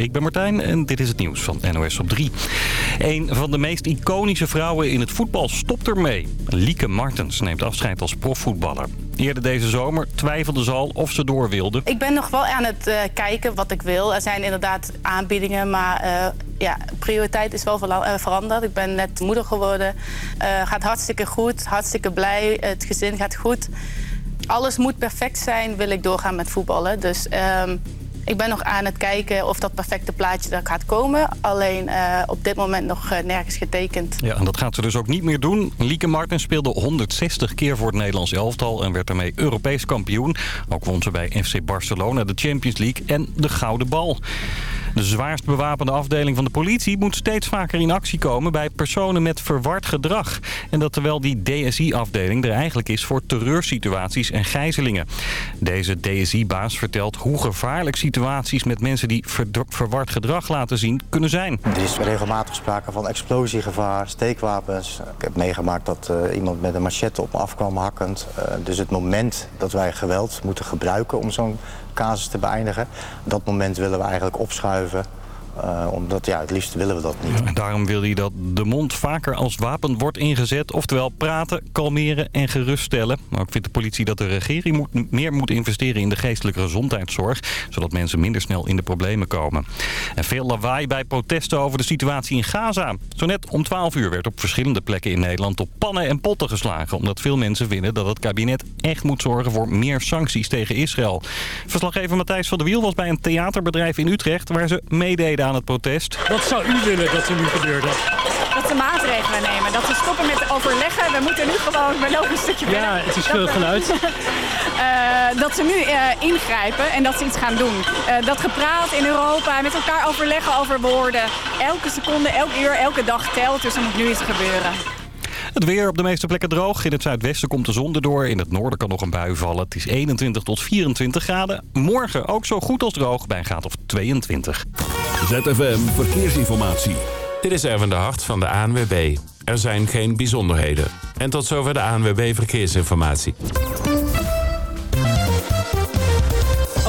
ik ben Martijn en dit is het nieuws van NOS op 3. Een van de meest iconische vrouwen in het voetbal stopt ermee. Lieke Martens neemt afscheid als profvoetballer. Eerder deze zomer twijfelde ze al of ze door wilde. Ik ben nog wel aan het uh, kijken wat ik wil. Er zijn inderdaad aanbiedingen, maar uh, ja, prioriteit is wel uh, veranderd. Ik ben net moeder geworden. gaat hartstikke goed, hartstikke blij. Het gezin gaat goed. Alles moet perfect zijn, wil ik doorgaan met voetballen. Dus... Uh, ik ben nog aan het kijken of dat perfecte plaatje er gaat komen. Alleen uh, op dit moment nog uh, nergens getekend. Ja, en dat gaat ze dus ook niet meer doen. Lieke Martens speelde 160 keer voor het Nederlands elftal... en werd daarmee Europees kampioen. Ook won ze bij FC Barcelona de Champions League en de Gouden Bal. De zwaarst bewapende afdeling van de politie moet steeds vaker in actie komen bij personen met verward gedrag. En dat terwijl die DSI-afdeling er eigenlijk is voor terreursituaties en gijzelingen. Deze DSI-baas vertelt hoe gevaarlijk situaties met mensen die verward gedrag laten zien kunnen zijn. Er is regelmatig sprake van explosiegevaar, steekwapens. Ik heb meegemaakt dat uh, iemand met een machette op me afkwam hakkend. Uh, dus het moment dat wij geweld moeten gebruiken om zo'n casus te beëindigen. Dat moment willen we eigenlijk opschuiven uh, omdat ja, het liefst willen we dat niet. Daarom wil hij dat de mond vaker als wapen wordt ingezet. Oftewel praten, kalmeren en geruststellen. Maar ook vindt de politie dat de regering moet, meer moet investeren in de geestelijke gezondheidszorg. Zodat mensen minder snel in de problemen komen. En veel lawaai bij protesten over de situatie in Gaza. Zo net om 12 uur werd op verschillende plekken in Nederland op pannen en potten geslagen. Omdat veel mensen vinden dat het kabinet echt moet zorgen voor meer sancties tegen Israël. Verslaggever Matthijs van der Wiel was bij een theaterbedrijf in Utrecht waar ze meededen aan het protest. Wat zou u willen dat er nu gebeurt? Dat ze maatregelen nemen. Dat ze stoppen met overleggen. We moeten nu gewoon, we lopen een stukje verder. Ja, het is veel geluid. uh, dat ze nu uh, ingrijpen en dat ze iets gaan doen. Uh, dat gepraat in Europa, met elkaar overleggen over woorden. Elke seconde, elk uur, elke dag telt. Dus er moet nu iets gebeuren. Het weer op de meeste plekken droog. In het zuidwesten komt de zon erdoor. In het noorden kan nog een bui vallen. Het is 21 tot 24 graden. Morgen ook zo goed als droog bij een graad of 22. ZFM Verkeersinformatie. Dit is Erwin de Hart van de ANWB. Er zijn geen bijzonderheden. En tot zover de ANWB Verkeersinformatie.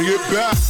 Bring it back.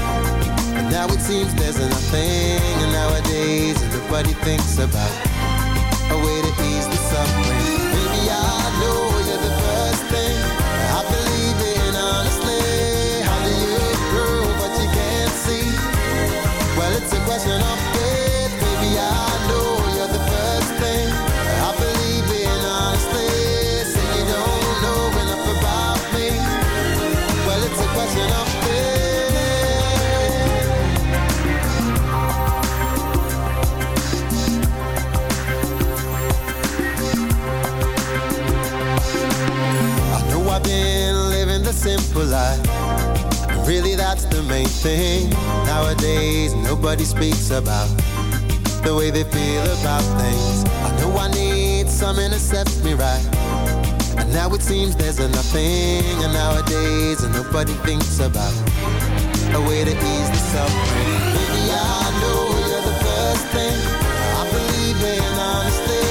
Now it seems there's nothing, and nowadays everybody thinks about. really, that's the main thing. Nowadays, nobody speaks about the way they feel about things. I know I need some to set me right. And now it seems there's a nothing. And nowadays, nobody thinks about a way to ease the suffering. Maybe I know you're the first thing I believe in honestly.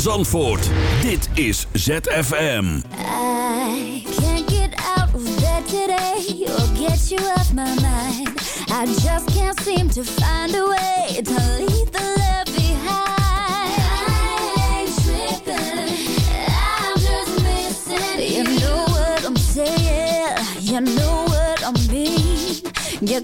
van Zandvoort. Dit is ZFM. I can't get out of bed today or get you off my mind. I just can't seem to find a way to leave the love behind. You know what I'm saying, you know what I mean You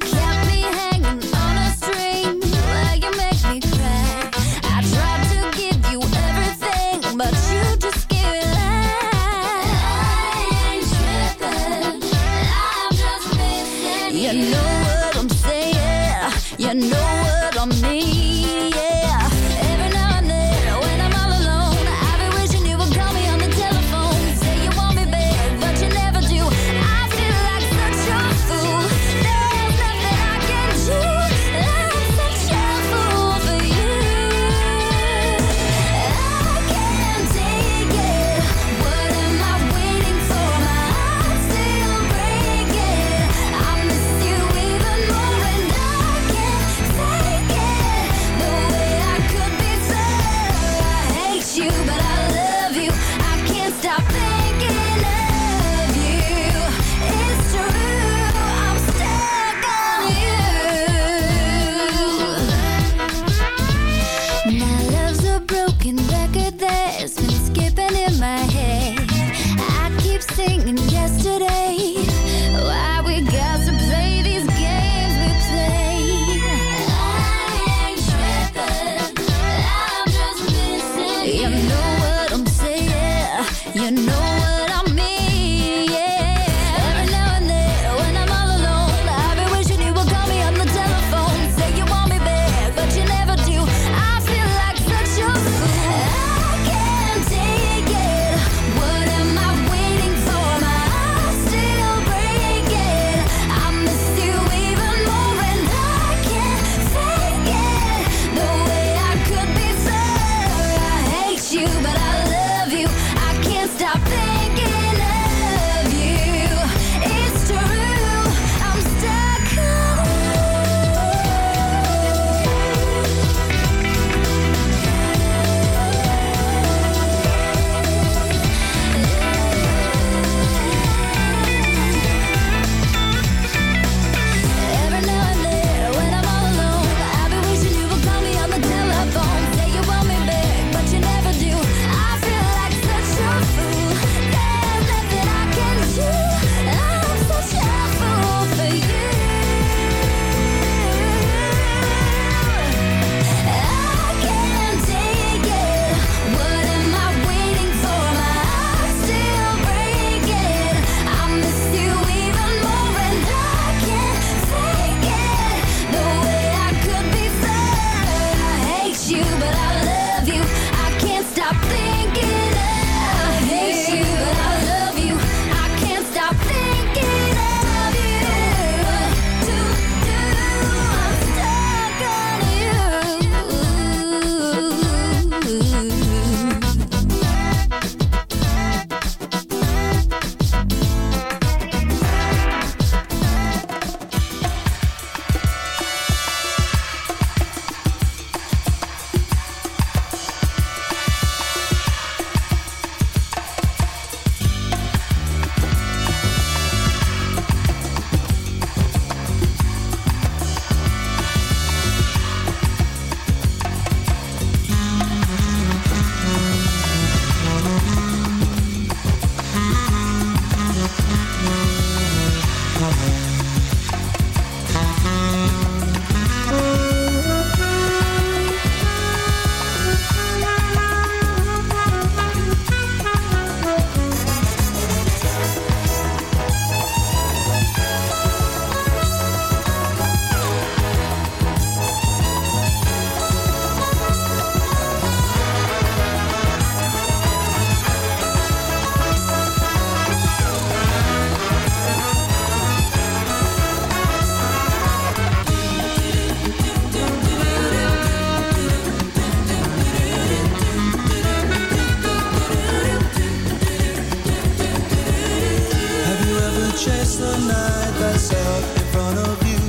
miss the night that out in front of you.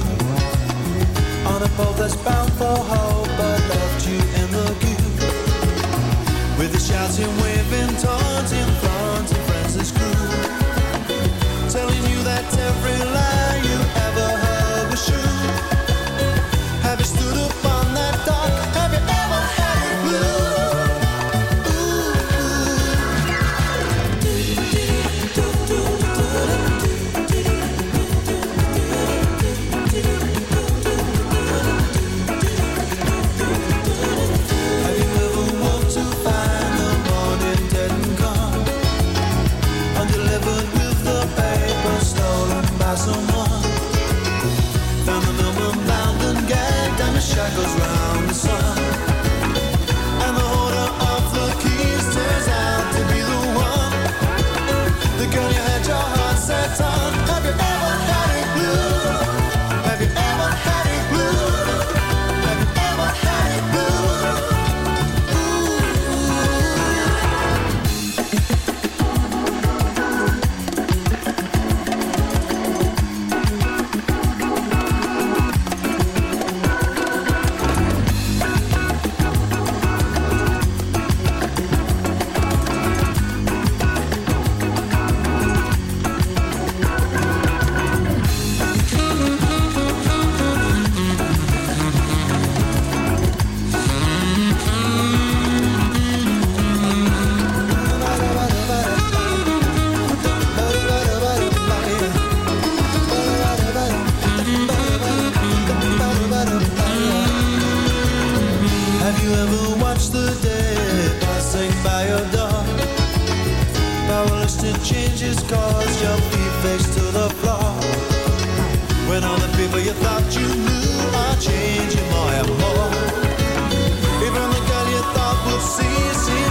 On a boat that's bound for hope, I left you in the queue. With the shouts and waving, taunting, flaunting, friends that screw. set up. watch the day passing by your door. Powerless to change his cause Your feet fixed to the floor. When all the people you thought you knew Are changing more and more. Even the girl you thought would see, see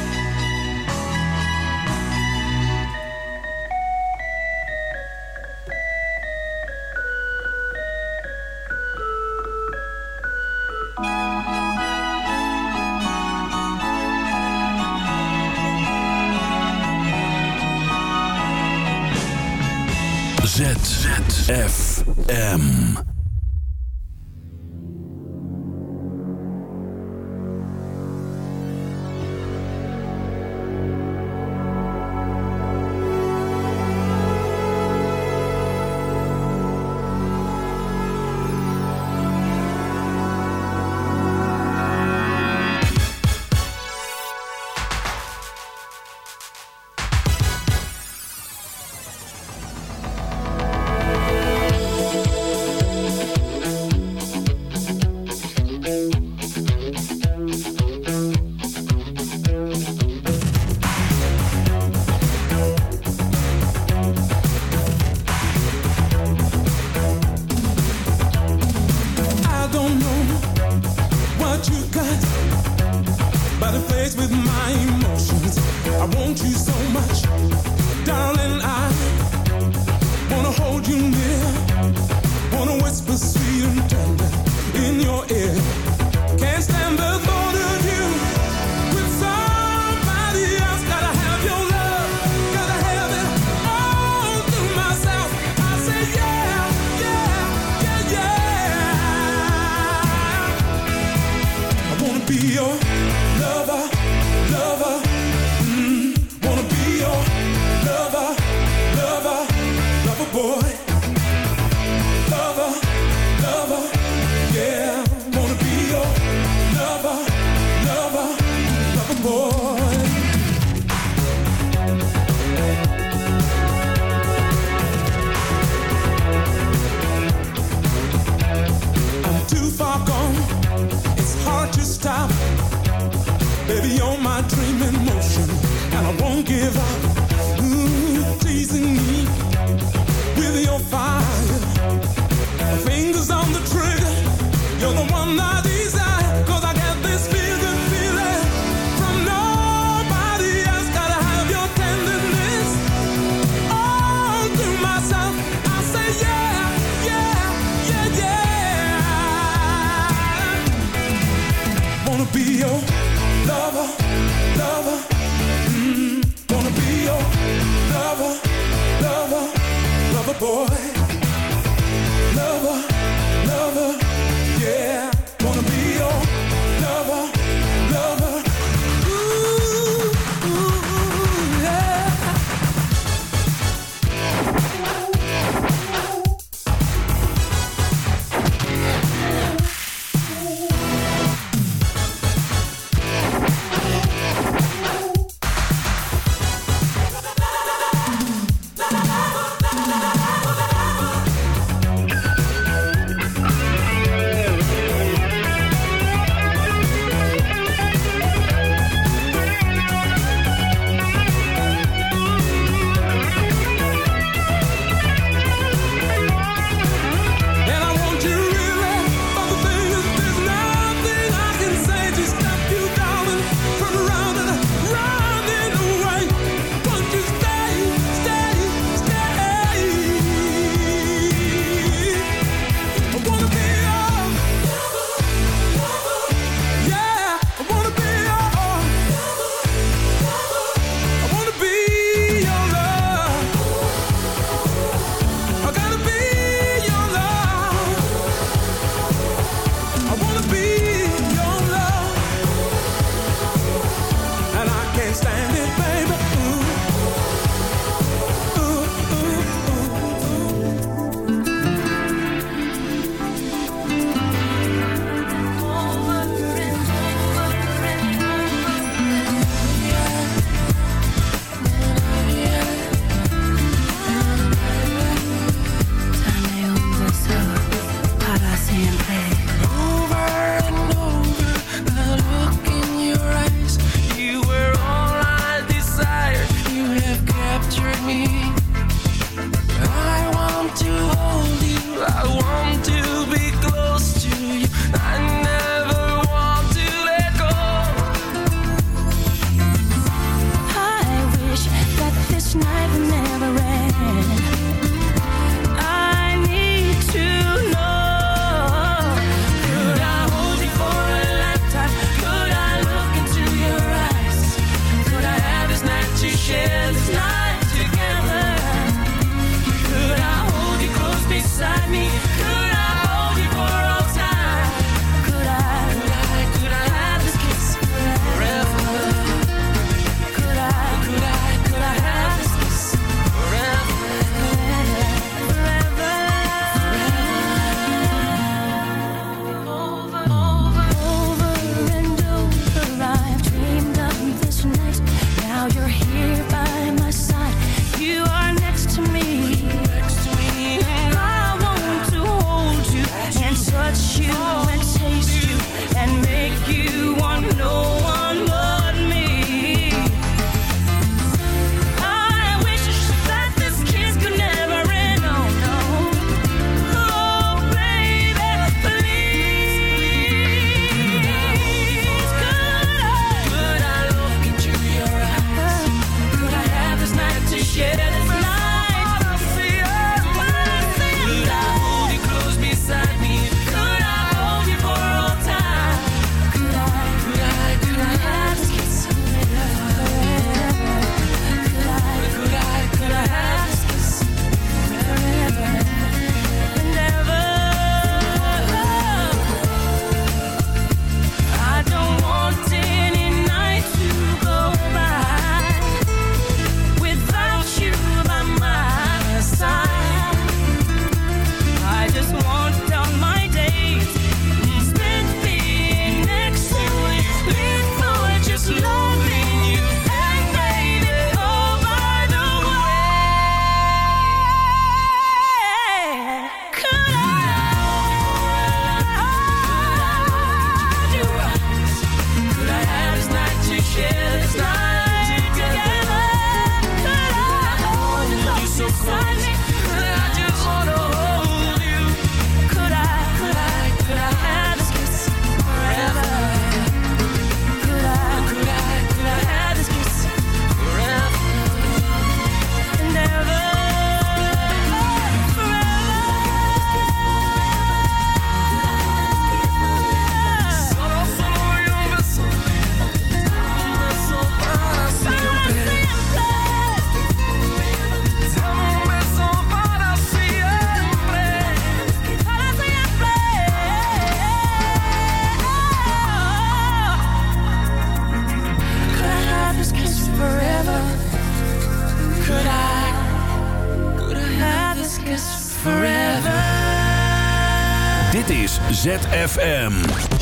FM.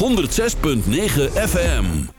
106.9 FM.